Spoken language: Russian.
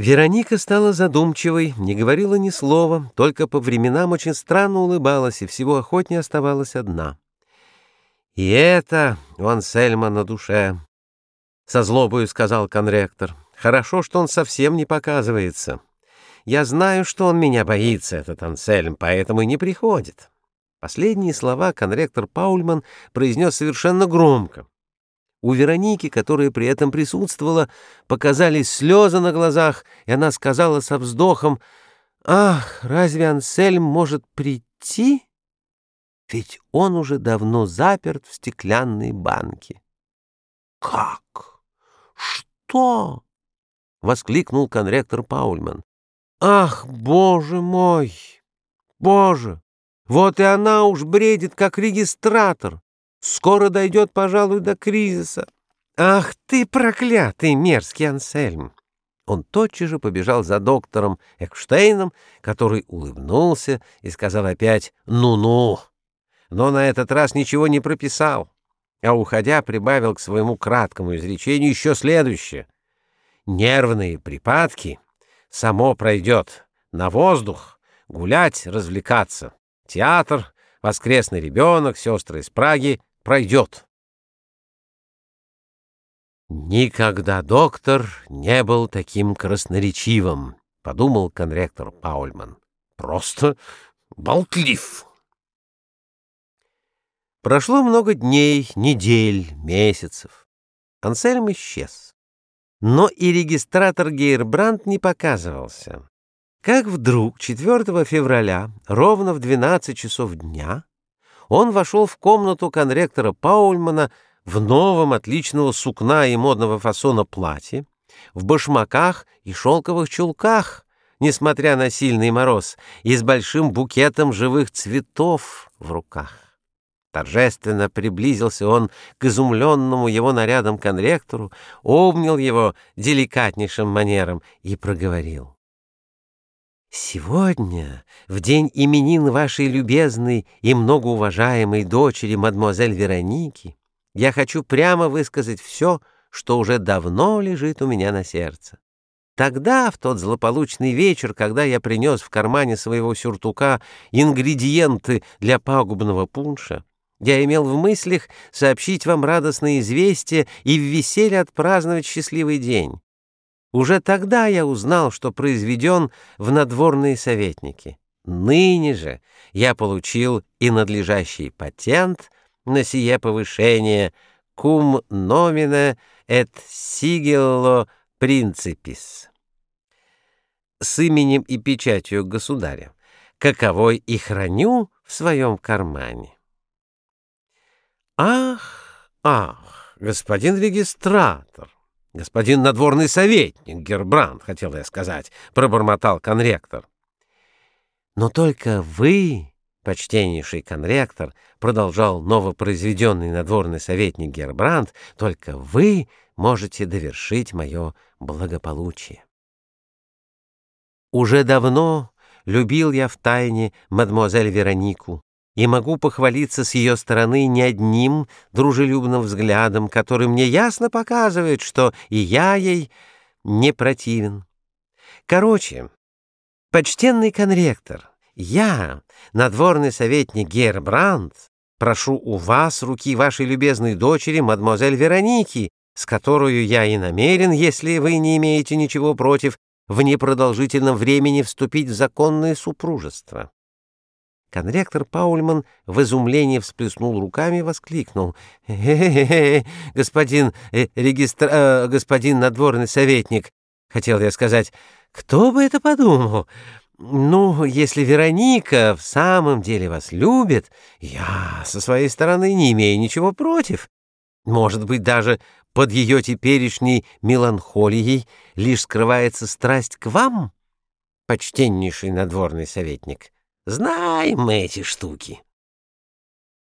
Вероника стала задумчивой, не говорила ни слова, только по временам очень странно улыбалась и всего охотнее оставалась одна. «И это у Ансельма на душе», — со злобою сказал конректор. «Хорошо, что он совсем не показывается. Я знаю, что он меня боится, этот Ансельм, поэтому и не приходит». Последние слова конректор Паульман произнес совершенно громко. У Вероники, которая при этом присутствовала, показались слезы на глазах, и она сказала со вздохом, «Ах, разве Ансельм может прийти? Ведь он уже давно заперт в стеклянной банке». «Как? Что?» — воскликнул конректор Паульман. «Ах, боже мой! Боже! Вот и она уж бредит, как регистратор!» Скоро дойдет, пожалуй, до кризиса. Ах ты, проклятый мерзкий Ансельм! Он тотчас же побежал за доктором Экштейном, который улыбнулся и сказал опять «ну-ну», но на этот раз ничего не прописал, а, уходя, прибавил к своему краткому изречению еще следующее. «Нервные припадки само пройдет, на воздух, гулять, развлекаться, театр, воскресный ребенок, сестры из Праги пройдет. Никогда доктор не был таким красноречивым, подумал конректор Паульман. Просто болтлив. Прошло много дней, недель, месяцев. Ансельм исчез. Но и регистратор Гейрбранд не показывался. Как вдруг 4 февраля, ровно в 12 часов дня, он вошел в комнату конректора Паульмана в новом отличного сукна и модного фасона платье, в башмаках и шелковых чулках, несмотря на сильный мороз, и с большим букетом живых цветов в руках. Торжественно приблизился он к изумленному его нарядом конректору, обнял его деликатнейшим манером и проговорил. Сегодня, в день именин вашей любезной и многоуважаемой дочери, мадемуазель Вероники, я хочу прямо высказать все, что уже давно лежит у меня на сердце. Тогда, в тот злополучный вечер, когда я принес в кармане своего сюртука ингредиенты для пагубного пунша, я имел в мыслях сообщить вам радостное известие и в веселье отпраздновать счастливый день. Уже тогда я узнал, что произведен в надворные советники. Ныне же я получил и надлежащий патент на сие повышение cum nomine et sigillo principis с именем и печатью государя, каковой и храню в своем кармане. Ах, ах, господин регистратор, Господин надворный советник Гербранд, хотел я сказать, пробормотал конректор. Но только вы, почтеннейший конректор, продолжал новопроизведенный надворный советник Гербранд, только вы можете довершить мое благополучие. Уже давно любил я в тайне мадемуазель Веронику, и могу похвалиться с ее стороны не одним дружелюбным взглядом, который мне ясно показывает, что и я ей не противен. Короче, почтенный конректор, я, надворный советник Гербранд, прошу у вас руки вашей любезной дочери, мадемуазель Вероники, с которой я и намерен, если вы не имеете ничего против, в непродолжительном времени вступить в законное супружество. Конректор Паульман в изумлении всплеснул руками и воскликнул. «Э -э -э господин регистр... Господин надворный советник, хотел я сказать, кто бы это подумал? Ну, если Вероника в самом деле вас любит, я со своей стороны не имею ничего против. Может быть, даже под ее теперешней меланхолией лишь скрывается страсть к вам, почтеннейший надворный советник». Знаем мы эти штуки.